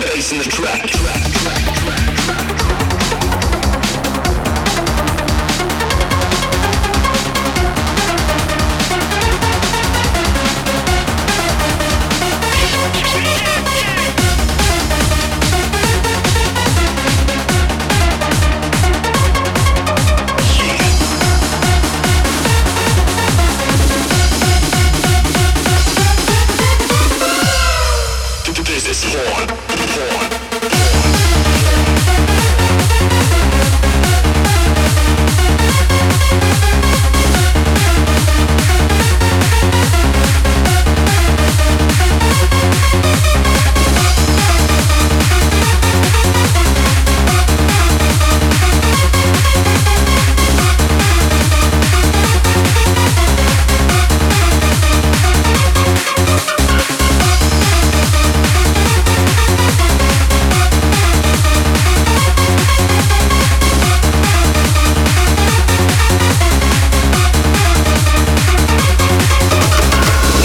bass in the track. track, track, track. is horn, horn.